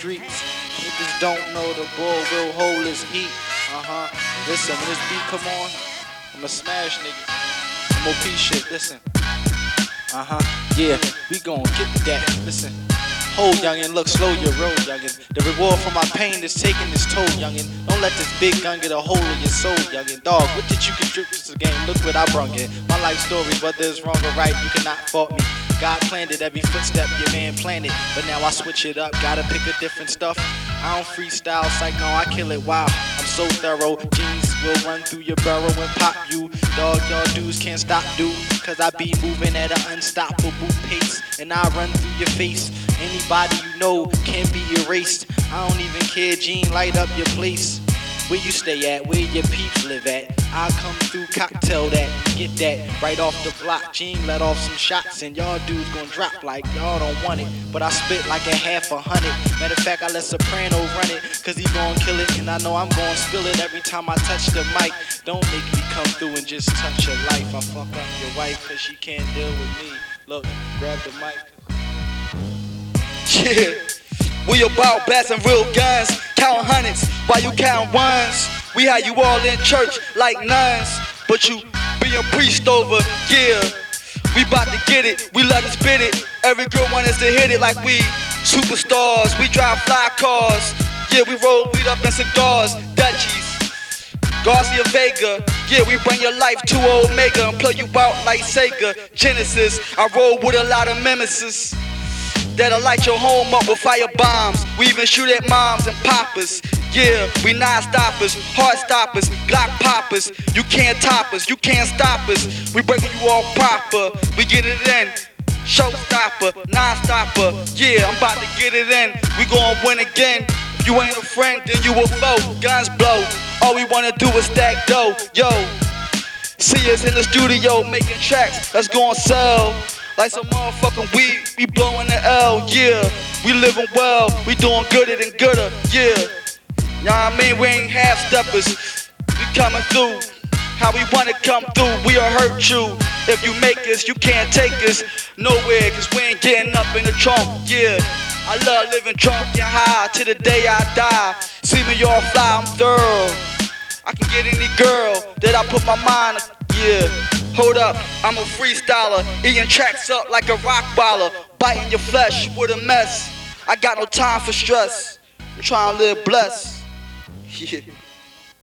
streets. Niggas don't know the bull will hold his heat. Uh huh. Listen, when this beat come on, I'ma smash niggas. MOP shit, listen. Uh huh. Yeah, we gon' get that. Listen. Hold, youngin', look, slow your roll, youngin'. The reward for my pain is taking its toll, youngin'. Don't let this big gun get a hold of your soul, youngin'. Dog, what did you contribute to the game? Look what I brung in. My life story, whether it's wrong or right, you cannot fault me. God planned it, every footstep your man planted. But now I switch it up, gotta pick a different stuff. I don't freestyle, psych, no, I kill it, wow. I'm so thorough, jeans will run through your burrow and pop you. Dog, y'all dudes can't stop, dude. Cause I be moving at an unstoppable pace. And I run through your face. Anybody you know can be erased. I don't even care, Gene, light up your place. Where you stay at, where your peeps live at. I come through cocktail that, get that right off the block. Gene let off some shots and y'all dudes gon' drop like y'all don't want it. But I spit like a half a hundred. Matter of fact, I let Soprano run it, cause he gon' kill it. And I know I'm gon' spill it every time I touch the mic. Don't make me come through and just touch your life. I fuck up your wife cause she can't deal with me. Look, grab the mic. Yeah. We about bats and real guns, count hundreds while you count ones. We had you all in church like nuns, but you being priest over, yeah. We bout to get it, we love to spit it. Every girl want us to hit it like we superstars. We drive fly cars, yeah. We roll weed up in cigars, Dutchies. Garcia Vega, yeah, we bring your life to Omega and plug you out like Sega. Genesis, I roll with a lot of mimesis. That'll light your home up with fire bombs. We even shoot at moms and poppers. Yeah, we non stoppers, heart stoppers, Glock poppers. You can't top us, you can't stop us. We breaking you all proper. We get it in. Showstopper, non-stopper. Yeah, I'm about to get it in. We gon' win again. You ain't a friend, then you a foe. Guns blow. All we wanna do is stack dough. Yo, see us in the studio making tracks. Let's go and sell. Like some motherfucking weed, we blowing the L, yeah. We living well, we doing gooder than gooder, yeah. Y'all I mean? We ain't half steppers. We coming through. How we wanna come through, we'll hurt you. If you make us, you can't take us nowhere, cause we ain't getting up in the trunk, yeah. I love living drunk and high till the day I die. See me all fly, I'm thorough. I can get any girl that I put my mind, on, yeah. Hold up, I'm a freestyler, eating tracks up like a rock baller, biting your flesh with a mess. I got no time for stress. I'm trying to live blessed. Yeah.